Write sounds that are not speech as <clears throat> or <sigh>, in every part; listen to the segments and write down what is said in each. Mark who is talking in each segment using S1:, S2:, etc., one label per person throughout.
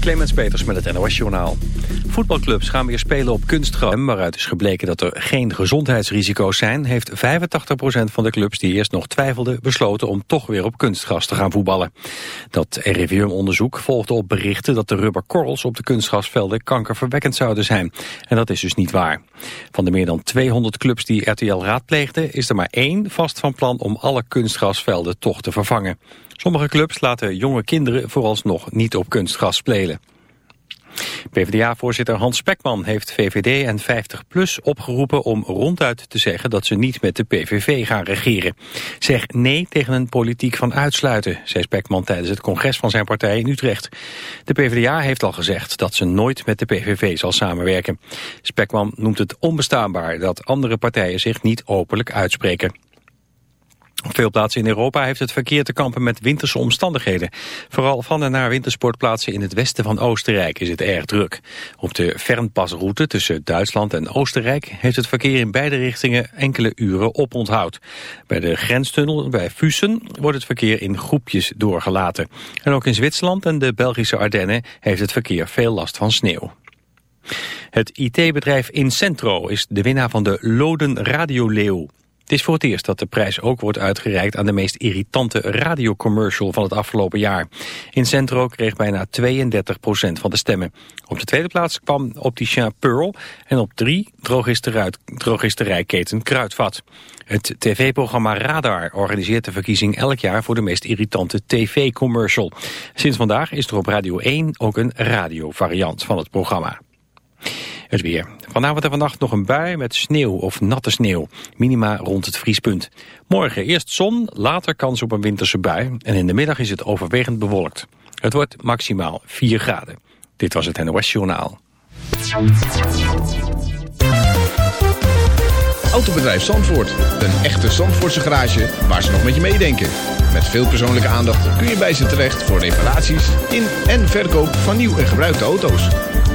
S1: Clemens Peters met het NOS Journaal. Voetbalclubs gaan weer spelen op kunstgras. Waaruit is gebleken dat er geen gezondheidsrisico's zijn... heeft 85% van de clubs die eerst nog twijfelden... besloten om toch weer op kunstgras te gaan voetballen. Dat RIVM-onderzoek volgde op berichten... dat de rubberkorrels op de kunstgrasvelden kankerverwekkend zouden zijn. En dat is dus niet waar. Van de meer dan 200 clubs die RTL raadpleegde... is er maar één vast van plan om alle kunstgrasvelden toch te vervangen. Sommige clubs laten jonge kinderen vooralsnog niet op kunstgras spelen. PvdA-voorzitter Hans Spekman heeft VVD en 50PLUS opgeroepen om ronduit te zeggen dat ze niet met de PVV gaan regeren. Zeg nee tegen een politiek van uitsluiten, zei Spekman tijdens het congres van zijn partij in Utrecht. De PvdA heeft al gezegd dat ze nooit met de PVV zal samenwerken. Spekman noemt het onbestaanbaar dat andere partijen zich niet openlijk uitspreken. Op veel plaatsen in Europa heeft het verkeer te kampen met winterse omstandigheden. Vooral van en naar wintersportplaatsen in het westen van Oostenrijk is het erg druk. Op de Fernpasroute tussen Duitsland en Oostenrijk heeft het verkeer in beide richtingen enkele uren oponthoud. Bij de grenstunnel bij Fussen wordt het verkeer in groepjes doorgelaten. En ook in Zwitserland en de Belgische Ardennen heeft het verkeer veel last van sneeuw. Het IT-bedrijf Incentro is de winnaar van de Loden Radioleeuw. Het is voor het eerst dat de prijs ook wordt uitgereikt aan de meest irritante radiocommercial van het afgelopen jaar. Incentro kreeg bijna 32% van de stemmen. Op de tweede plaats kwam Opticien Pearl en op drie drogisterijketen Kruidvat. Het tv-programma Radar organiseert de verkiezing elk jaar voor de meest irritante tv-commercial. Sinds vandaag is er op Radio 1 ook een radiovariant van het programma. Het weer. Vanavond en vannacht nog een bui met sneeuw of natte sneeuw. Minima rond het vriespunt. Morgen eerst zon, later kans op een winterse bui. En in de middag is het overwegend bewolkt. Het wordt maximaal 4 graden. Dit was het NOS Journaal.
S2: Autobedrijf Zandvoort. Een echte Zandvoortse garage waar ze nog met je meedenken. Met veel persoonlijke aandacht kun je bij ze terecht voor reparaties in en verkoop van nieuw en gebruikte auto's.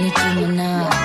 S3: Nicki Minaj.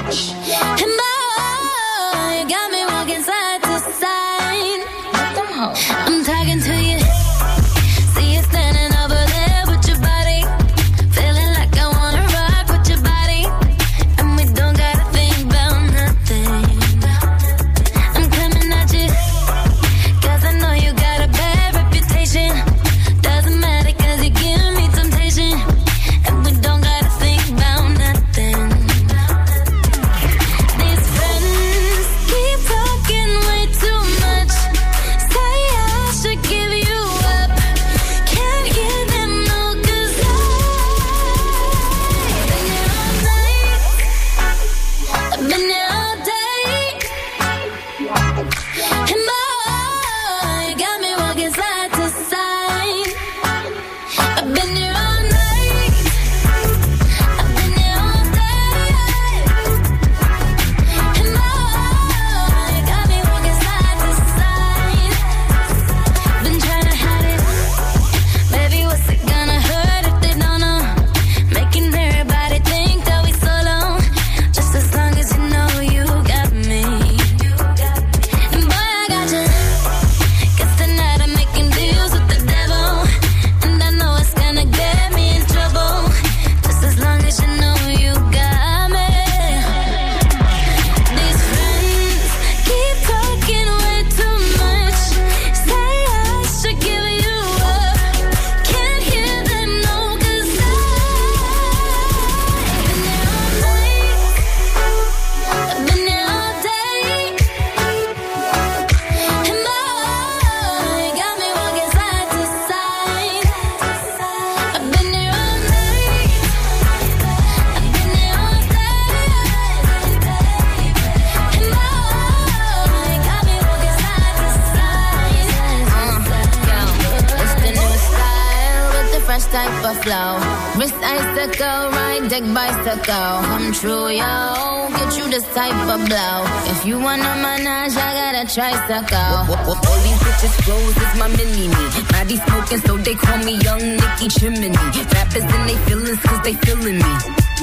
S4: Bitches flows is my mini me. Body smoking, so they call me Young Nicky Chimney. Rappers in they feelings, cause they feeling me.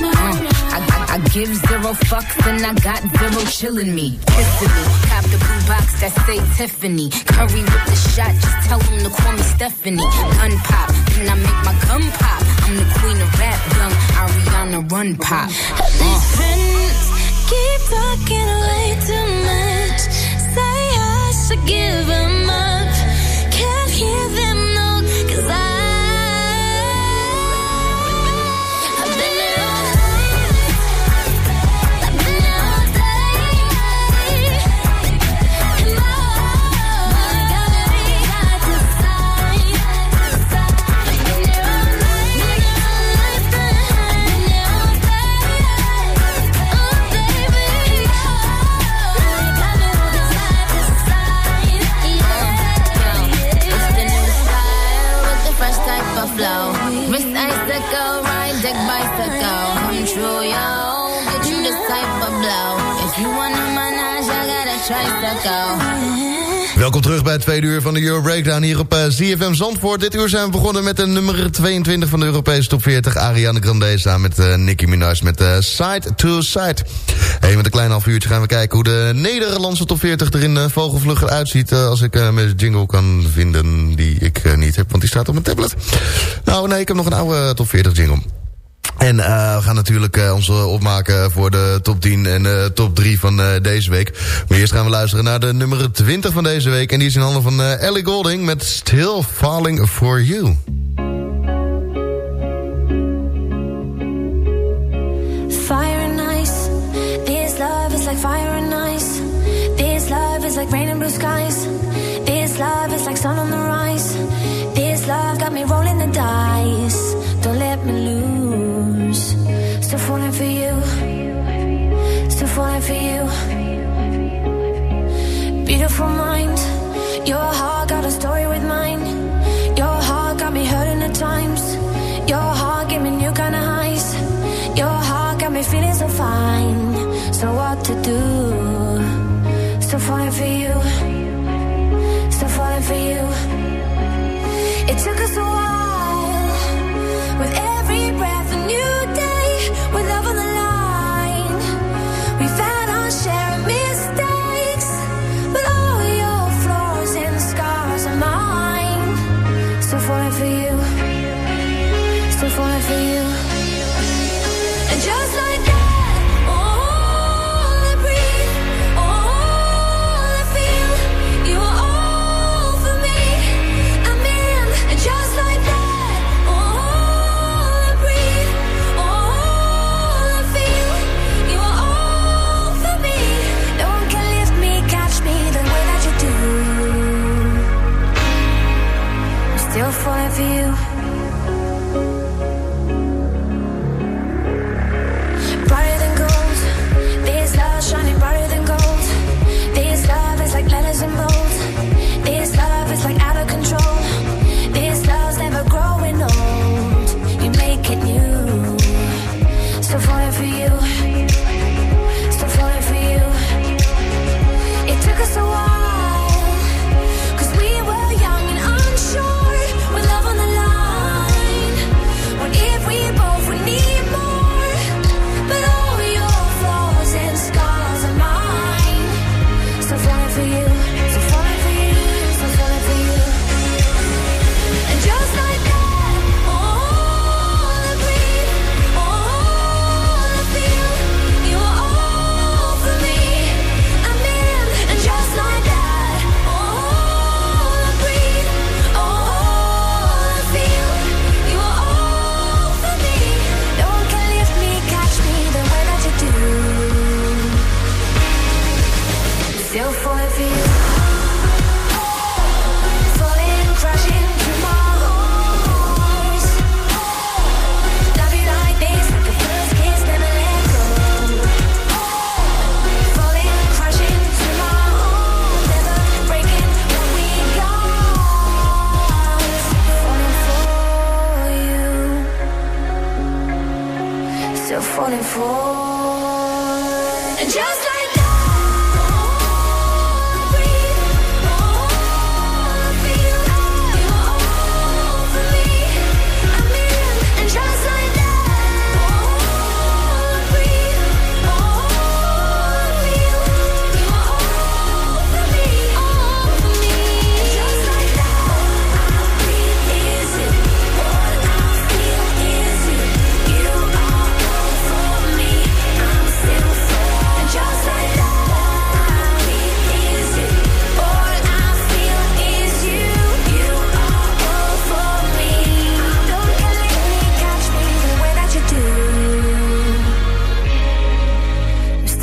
S4: Uh, I, I, I give zero fucks and I got zero chillin' me. Kissing me. Cop the blue box that say Tiffany. Curry with the shot, just tell them to call me Stephanie. Gun pop, then I make my gun pop. I'm the queen of rap, young Ariana Run Pop.
S3: These friends keep talking way too much. Say I should give 'em
S5: terug bij het tweede uur van de Euro Breakdown hier op eh, ZFM Zandvoort. Dit uur zijn we begonnen met de nummer 22 van de Europese top 40. Ariana Grande samen met uh, Nicki Minaj met uh, Side to Side. Hey, met een klein half uurtje gaan we kijken hoe de Nederlandse top 40 er in uh, vogelvlug eruit ziet. als ik met jingle kan vinden die ik niet heb, want die staat op mijn tablet. Nou nee, ik heb nog een oude top 40 jingle. En uh, we gaan natuurlijk uh, ons opmaken voor de top 10 en uh, top 3 van deze week. Maar eerst gaan we luisteren naar de nummer 20 van deze week. En die is in handen van Ellie Golding met Still Falling For You.
S3: Fire and ice. This love is like fire and ice. This love is like rain and blue skies. This love is like sun on the rise.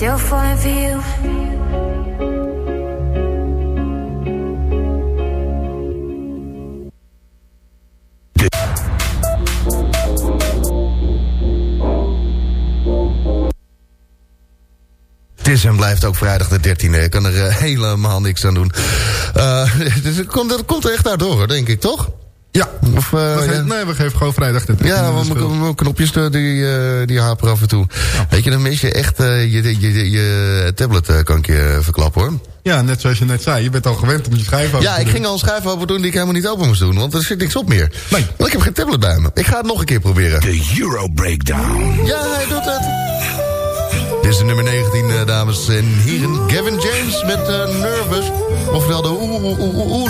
S3: Still falling for you.
S5: Het is en blijft ook vrijdag de 13e. Ik kan er eh, helemaal niks aan doen. Eh, <laughs> dus het komt, komt er echt uit door, hoor, denk ik, toch?
S6: Ja,
S5: Of, eh,
S6: we
S5: ja.
S6: geven, nee, we geven gewoon vrijdag de
S5: Ja, want mijn- mijn knopjes eh, die, eh, die haperen af en toe. Weet je, dan mis je echt eh, je, je, je, je tablet, eh, kan ik je verklappen hoor.
S6: Ja, net zoals je net zei, je bent al gewend om je schijf open
S5: Ja, ik ging al een schijf open doen die ik helemaal niet open moest doen. Want er zit niks op meer.
S6: Nee.
S5: Want ik heb geen tablet bij me. Ik ga het nog een keer proberen.
S7: De Euro Breakdown.
S5: Ja, hij doet het. Dit is de nummer 19, eh, dames en heren. Gavin James met eh, Nervous. Ofwel de oeh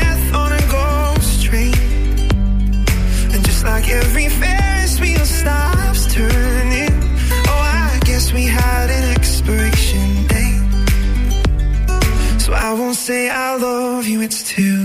S8: it's too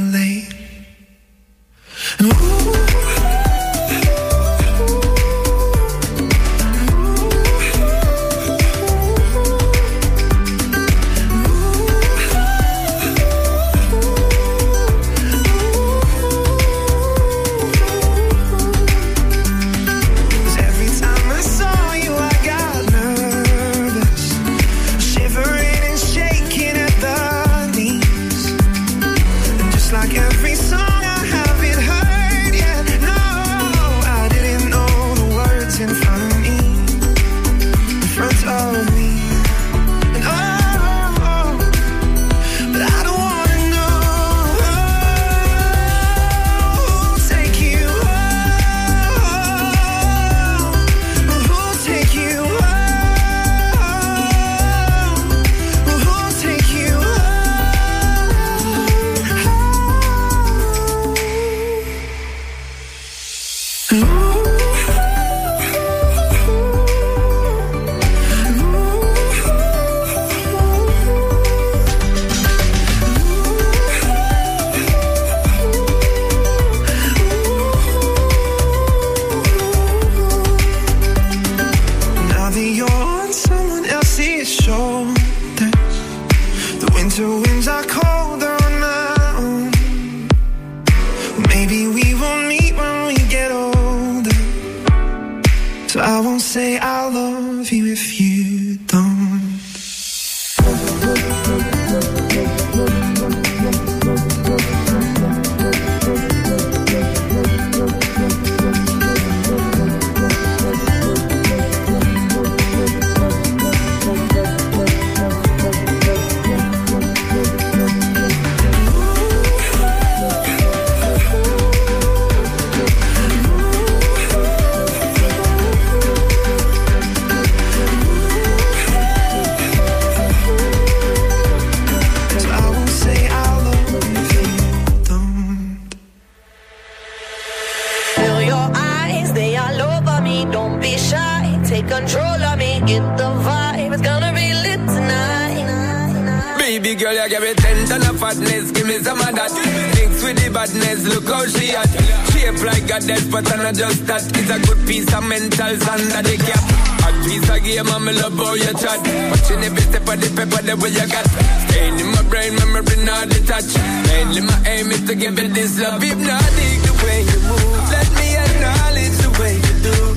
S9: Dead but I just that. It's a good piece of mental sand that they cap. A piece of game, I'm love how you chat. Watching every step of the paper, the way you got. Staying in my brain, memory not detached. Mainly my aim is to give it this love. hypnotic the way you move. Let me acknowledge the way you do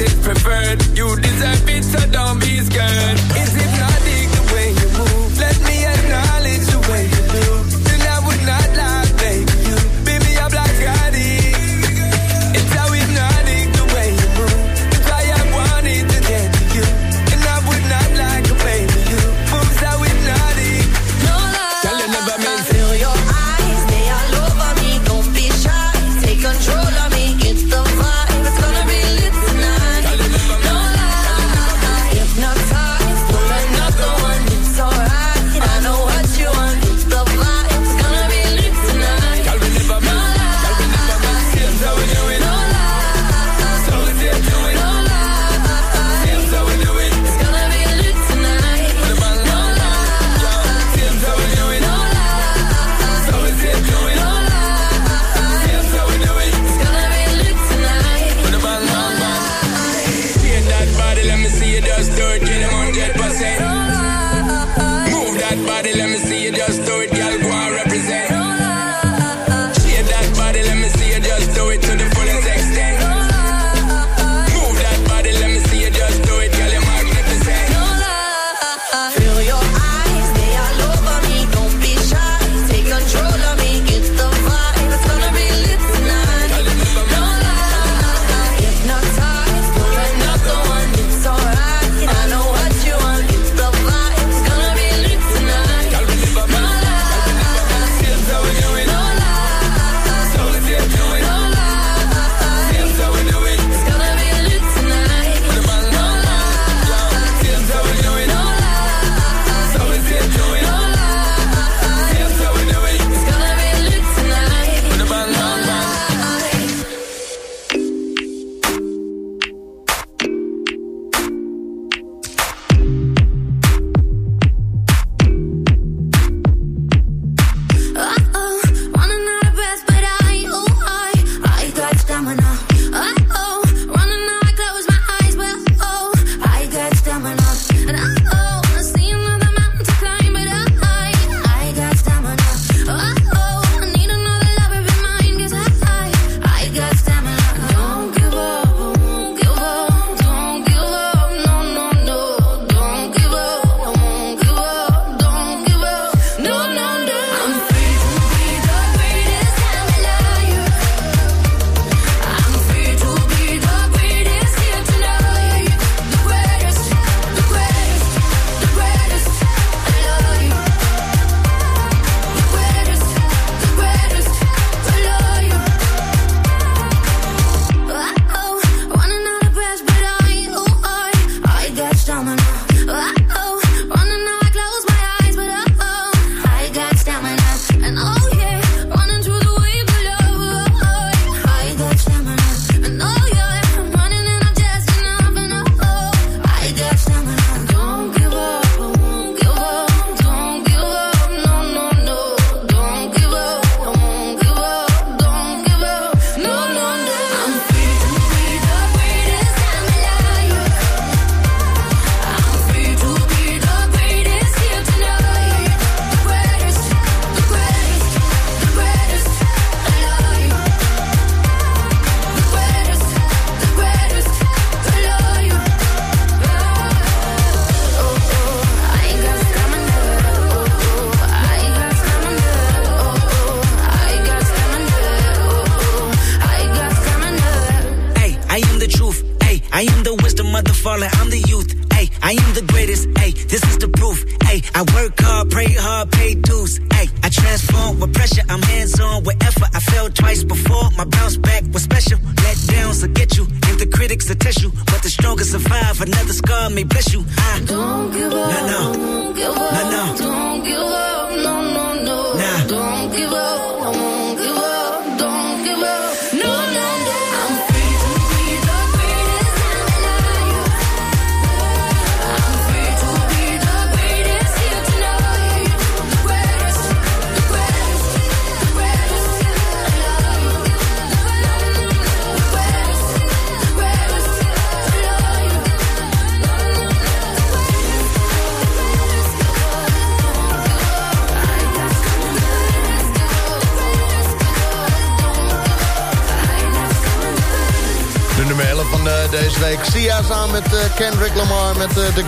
S9: is preferred. You deserve it, so don't be scared.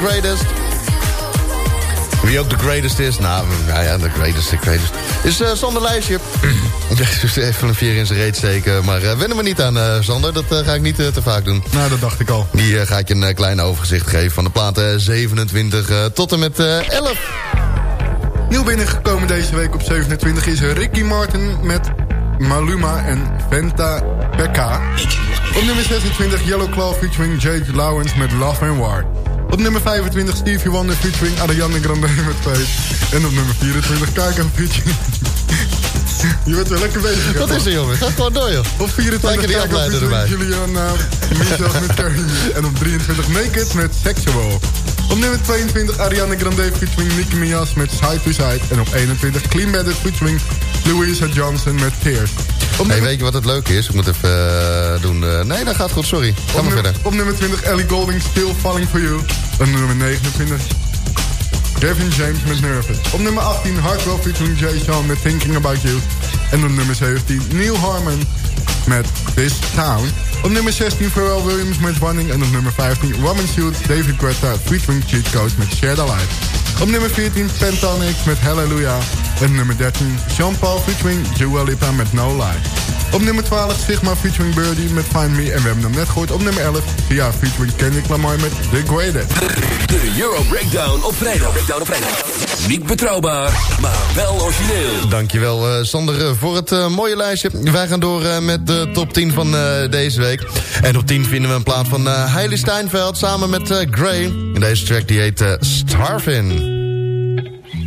S10: Greatest.
S5: Wie ook The Greatest is? Nou, nou ja, The Greatest, The Greatest. Is eh Sander Lijstje. <clears throat> Even een vier in zijn reet steken. Maar eh wennen we niet aan, eh, Sander. Dat ga ik niet te vaak doen.
S6: Nou, dat dacht ik al.
S5: Die eh, ga ik je een klein overgezicht geven van de platen 27 eh, tot en met eh, 11.
S6: Nieuw binnengekomen deze week op 27 is Ricky Martin met Maluma en Venta Pekka. Op nummer 26 Yellow Claw featuring Jade Lawrence met Love and War. Op nummer 25 Stevie Wonder featuring Ariana Grande <laughs> met Faith. En op nummer 24 Kaka featuring... <laughs> Je bent wel lekker bezig.
S5: Wat is er, jongen? Ga gewoon door, joh.
S6: Op 24
S5: Lekker die
S6: Kaka featuring
S5: erbij.
S6: Juliana Michels met Carrie. En op 23 Naked met Sexual. Op nummer 22 Ariana Grande featuring Nicki Minaj met Side to Side. En op 21 Clean Bandit featuring Louisa Johnson met Tears.
S5: Hey,
S6: nummer,
S5: weet je wat het leuke is? Ik moet even eh, doen... eh, nee, dat gaat goed, sorry. Ga maar
S6: nummer,
S5: verder.
S6: op nummer 20 Ellie Golding Still Falling For You. En nummer 29 Gavin James met Nervous. Op nummer 18 Hardwell featuring Jay Sean met Thinking About You. En op nummer 17 Neil Harmon met This Town. Op nummer 16 Pharrell Williams met Running. En op nummer 15 Robin Schultz, David Guetta featuring Cheat Code met Share the. Op nummer 14 Pentatonix met Hallelujah. En nummer 13 Sean Paul featuring Dua Lipa met No Lie. Op nummer 12 Sigma featuring Birdie met Find Me. En we hebben hem net gehoord op nummer 11 Sia featuring Kendrick Lamar met The Greatest.
S7: De Euro Breakdown op vrijdag. Breakdown op vrijdag. Niet betrouwbaar, maar wel origineel.
S5: Dankjewel uh, Sander eh, voor het uh, mooie lijstje. Wij gaan door uh, met de top 10 van uh, deze week. En op 10 vinden we een plaat van uh, Hailey Steinfeld samen met uh, Gray. En deze track die heet uh, Starvin.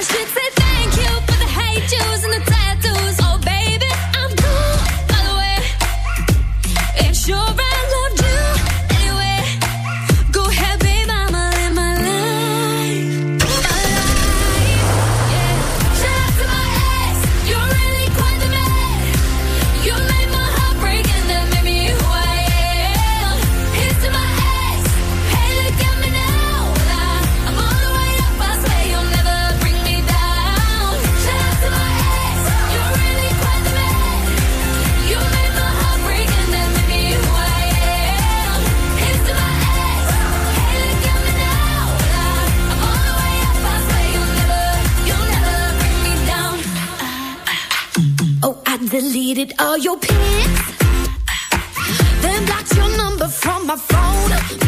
S3: smash it deleted all your pics, then blocked your number from my phone.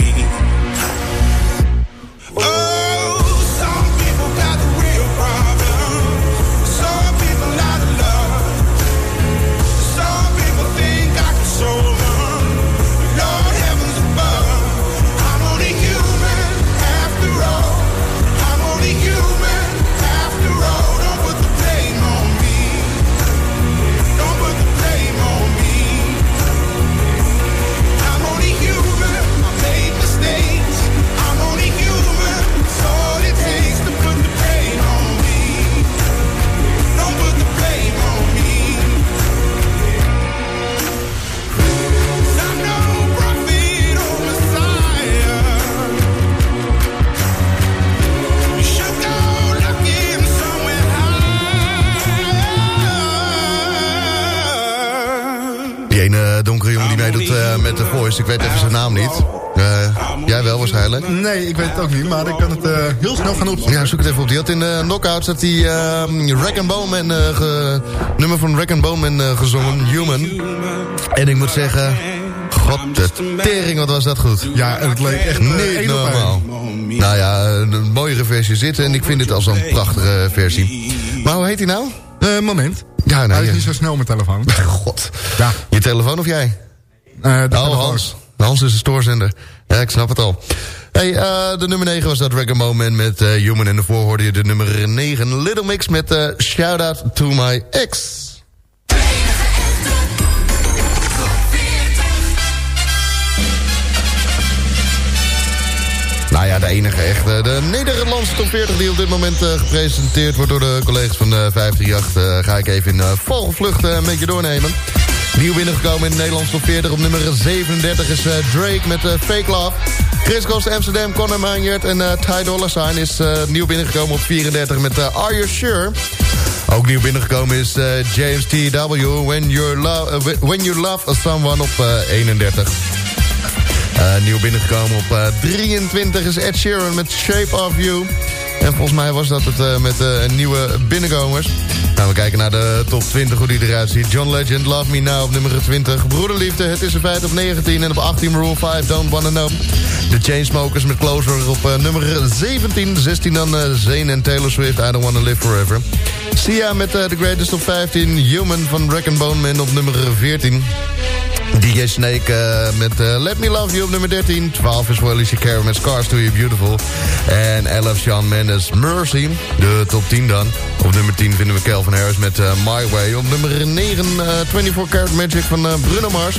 S5: Voice. Ik weet even zijn naam niet. Eh, jij wel waarschijnlijk.
S6: Nee, ik weet het ook niet, maar ik kan het eh, heel snel gaan opzoeken.
S5: Ja, zoek het even op. Die had in de knockouts dat die uh, Rack and Bowman, eh, ge- nummer van Rack and Bowman eh, gezongen, Human. En ik moet zeggen, god de tering, wat was dat goed.
S6: Ja, en het leek echt eh,
S5: Niet normaal. Nou ja, een mooiere versie zitten en ik vind dit als een prachtige versie. Maar hoe heet hij nou?
S6: Eh, moment.
S5: Ja,
S6: Hij
S5: nou,
S6: is niet zo snel met telefoon. <laughs>
S5: God.
S6: Ja.
S5: Je telefoon of jij?
S6: Eh, de
S5: oh,
S6: telefoon.
S5: Hans. Hans is de stoorzender. Ja, ik snap het al. Hey, eh, de nummer 9 was dat Reggae Moment met eh, Human. En daarvoor hoorde je de nummer 9 Little Mix met Shout Out To My Ex. Nou ja, de enige echte. De Nederlandse top 40 die op dit moment gepresenteerd wordt door de collega's van eh 538. eh, ga ik even in vogelvlucht een beetje doornemen. Nieuw binnengekomen in de Nederlandse top 40. Op nummer 37 is eh, Drake met eh, Fake Love. Chris Goes Amsterdam, Conor Maynard en eh Ty Dolla Sign is nieuw binnengekomen op 34 met Are You Sure? Ook nieuw binnengekomen is James T.W. When, You're lo- eh, When You Love Someone op eh, 31. Eh, nieuw binnengekomen op eh, 23 is Ed Sheeran met Shape of You. En volgens mij was dat het eh, met eh, nieuwe binnenkomers. Gaan we kijken naar de top 20, hoe die eruit ziet. John Legend, Love Me Now op nummer 20. Broederliefde, Het is een feit op 19. En op 18 Rule 5, Don't Wanna Know. De Chainsmokers met Closer op eh, nummer 17. 16 dan eh Zayn en Taylor Swift, I Don't Wanna Live Forever. Sia met eh, The Greatest op 15. Human van Wreck and Bone Man op nummer 14. DJ Snake eh, met eh, Let Me Love You op nummer 13. 12 is voor Alicia Cara met Scars To You Beautiful. En 11 Sean Mendes Mercy. De top 10 dan. Op nummer 10 vinden we Calvin Harris met eh, My Way. Op nummer 9 eh, 24 Karat Magic van Bruno Mars.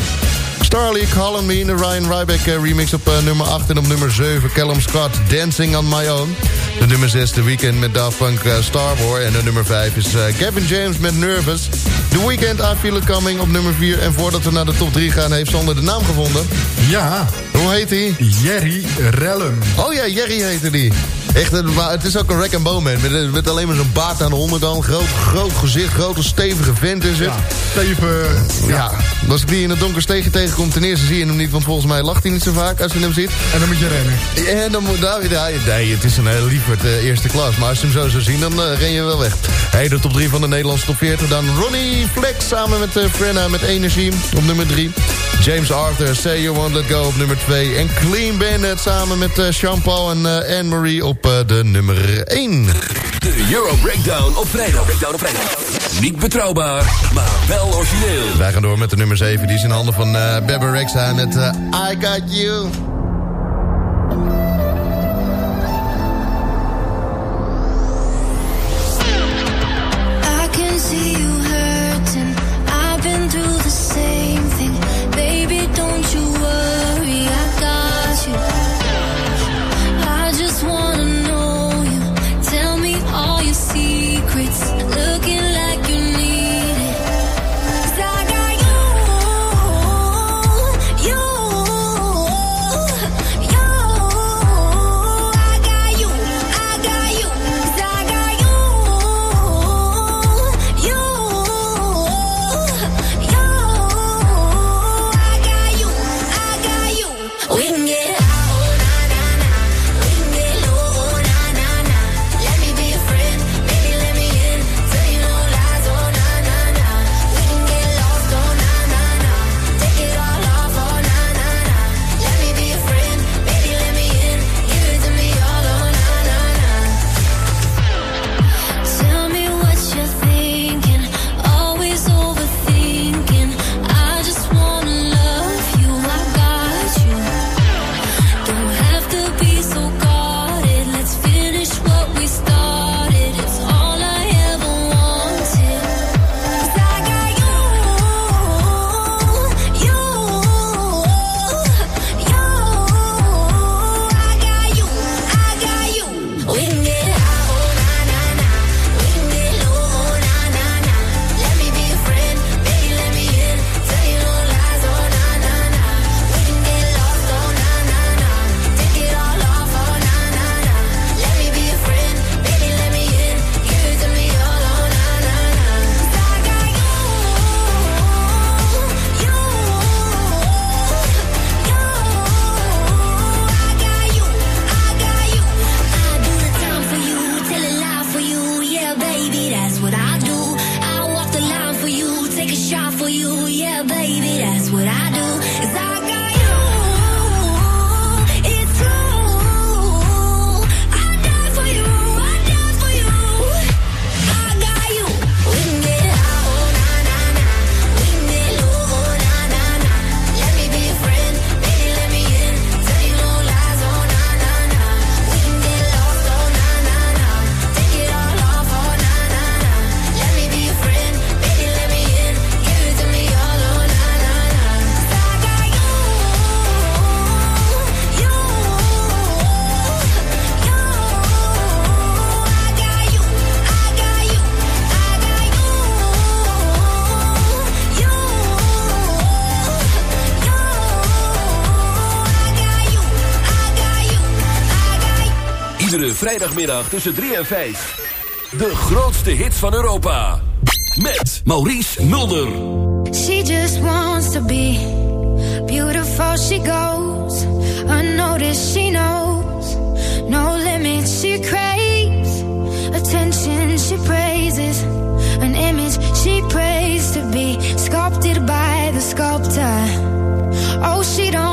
S5: On Me, de Ryan Ryback eh, remix op eh, nummer 8. En op nummer 7 Callum Scott, Dancing on My Own. De nummer 6 The Weeknd met Daft Punk uh, Starboy. En de nummer 5 is eh, Gavin James met Nervous. The Weeknd, I Feel It Coming op nummer 4. En voordat we naar de top 3 gaan, heeft Sander de naam gevonden.
S6: Ja.
S5: Hoe heet hij?
S6: Jerry Rellum.
S5: Oh ja, Jerry heette die. Echt, het is ook een wreck and bone man. Met, met alleen maar zo'n baard aan de onderkant. Groot, groot gezicht, grote stevige vent is het.
S6: Ja, Steven.
S5: Ja, als ik die in het donker steegje tegenkom, ten eerste zie je hem niet, want volgens mij lacht hij niet zo vaak als je hem ziet.
S6: En dan moet je rennen.
S5: En dan moet nou, ja, nee, het is een lieverd eh, eerste klas, maar als je hem zo zou zien, dan eh, ren je wel weg. Hey, de top 3 van de Nederlandse top 40, dan Ronnie Flex samen met eh, Frenna met Energie op nummer 3. James Arthur, Say You Won't Let Go op nummer 2. En Clean Bandit samen met eh, Jean-Paul en eh, Anne-Marie op eh, de nummer 1.
S7: De Euro Breakdown op vrijdag. Breakdown op vrijdag. Niet betrouwbaar, maar wel origineel.
S5: Wij gaan door met de nummer 7, die is in handen van eh Bebe Rexha met eh, I Got You.
S7: vrijdagmiddag tussen 3 en 5. De grootste hits van Europa. Met Maurice Mulder.
S3: She just wants to be beautiful. She goes unnoticed. She knows no limits. She craves attention. She praises an image. She prays to be sculpted by the sculptor. Oh, she don't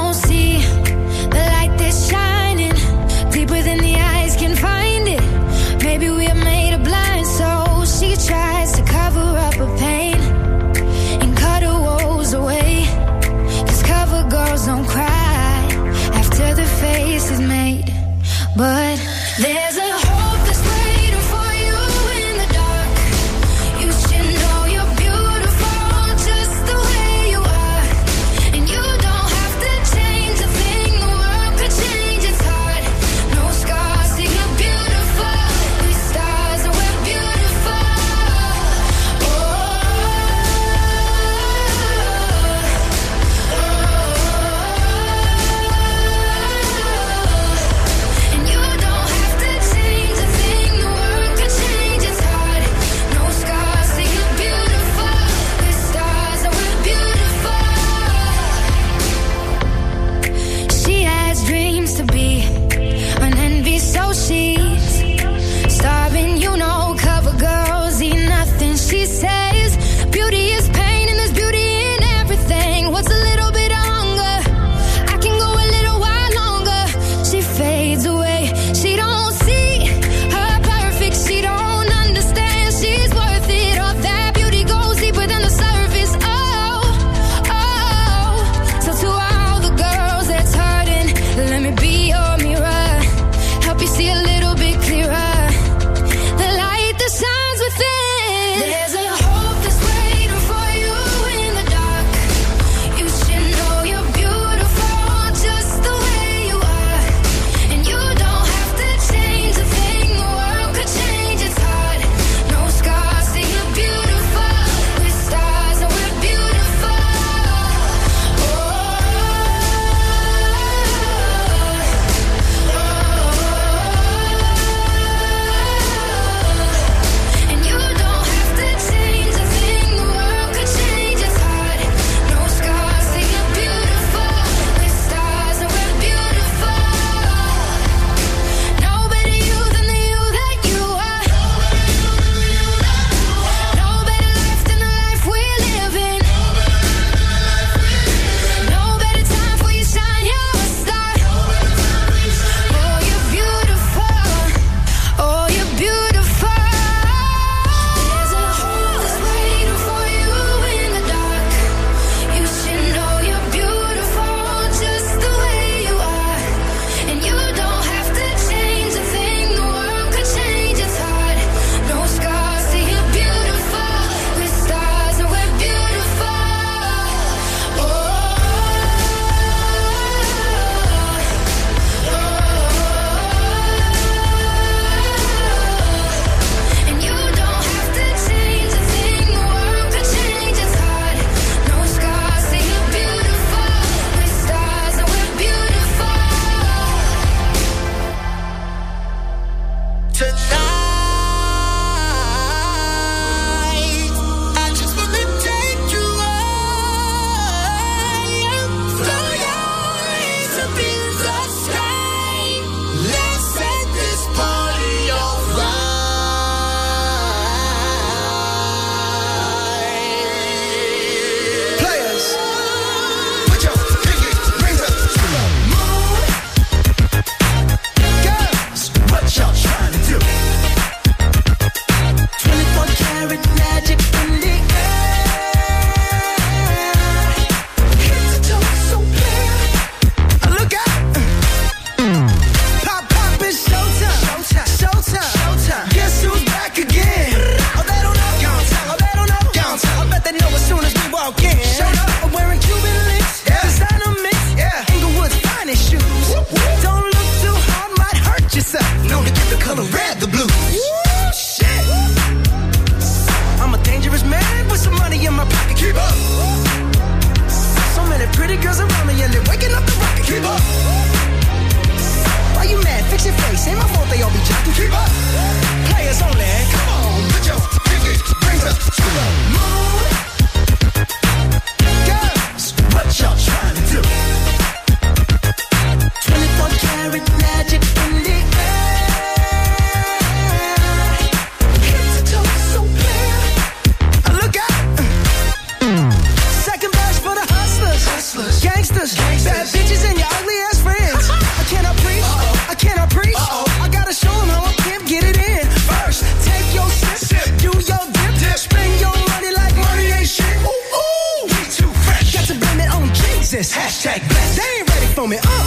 S8: They ain't ready for me.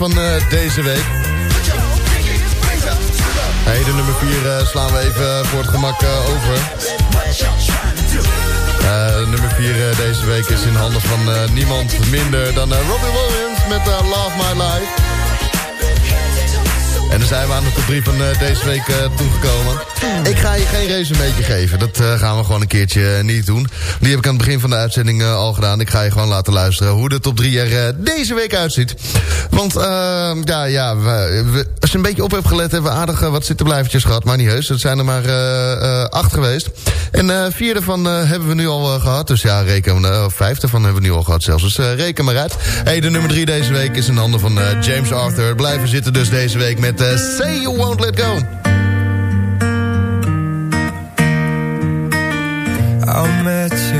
S5: Van eh, deze week. Hey, de nummer 4 slaan we even voor het gemak eh, over. Eh, nummer 4 deze week is in handen van eh, niemand minder dan eh, Robbie Williams met eh, Love My Life. Zijn we aan de top 3 van eh, deze week eh, toegekomen. Ik ga je geen resumeetje geven. Dat eh, gaan we gewoon een keertje niet doen. Die heb ik aan het begin van de uitzending al gedaan. Ik ga je gewoon laten luisteren hoe de top 3 er deze week uitziet. Want eh, ja, ja we, als je een beetje op hebt gelet... hebben we aardig wat zittenblijvertjes gehad. Maar niet heus. Het zijn er maar acht geweest. En eh vier daarvan eh, hebben we nu al eh, gehad. Dus ja, reken, uh, vijf daarvan hebben we nu al gehad zelfs. Dus reken maar uit. Hey, de nummer drie deze week is in handen van James Arthur. Blijven zitten dus deze week met Say You Won't Let Go.
S11: I met you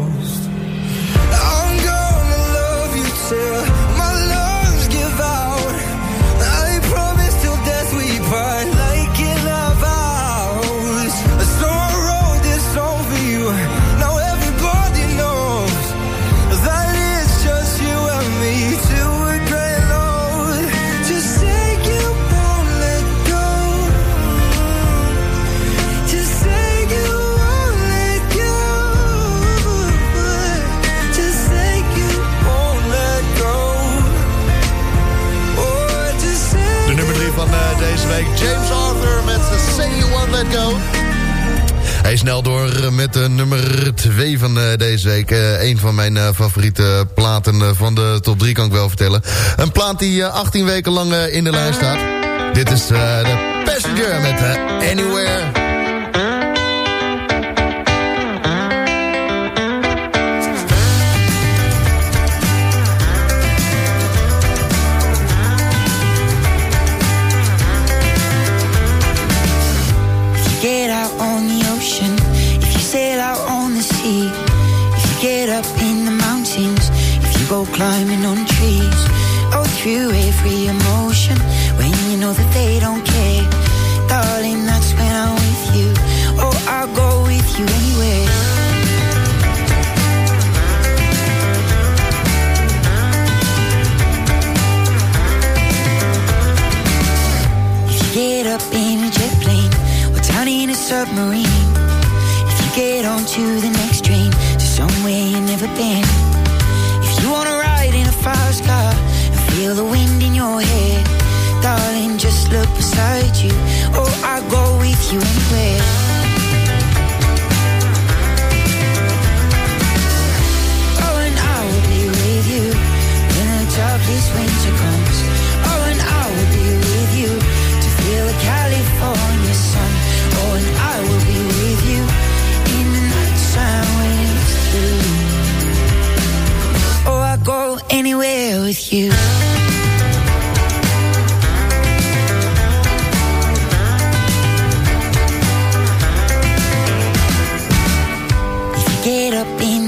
S5: van eh, deze week. James Arthur met Say You One Let Go. Hij snel door met de nummer 2 van eh, deze week. een van mijn favoriete platen van de top 3 kan ik wel vertellen. Een plaat die 18 weken lang in de lijst staat. Dit is de Passenger met Anywhere.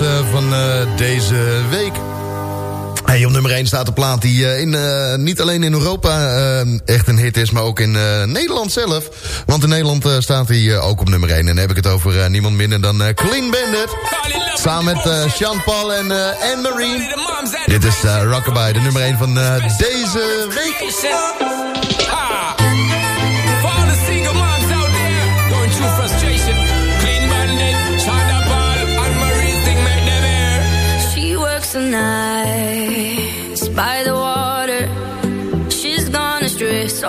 S5: Eh, van eh, deze week. Op nummer 1 staat de plaat die eh, in, niet alleen in Europa echt een hit is... maar ook in Nederland zelf. Want in Nederland staat hij ook op nummer 1. En dan heb ik het over niemand minder dan Clean Bandit. Samen met Sean Paul en Anne-Marie. Dit is Rockabye, de nummer 1 van deze week.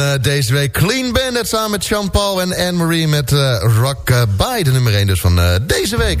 S3: Eh, deze week. Clean Bandit samen met Jean-Paul en Anne-Marie met uh, Rock uh, De nummer 1 dus van deze week.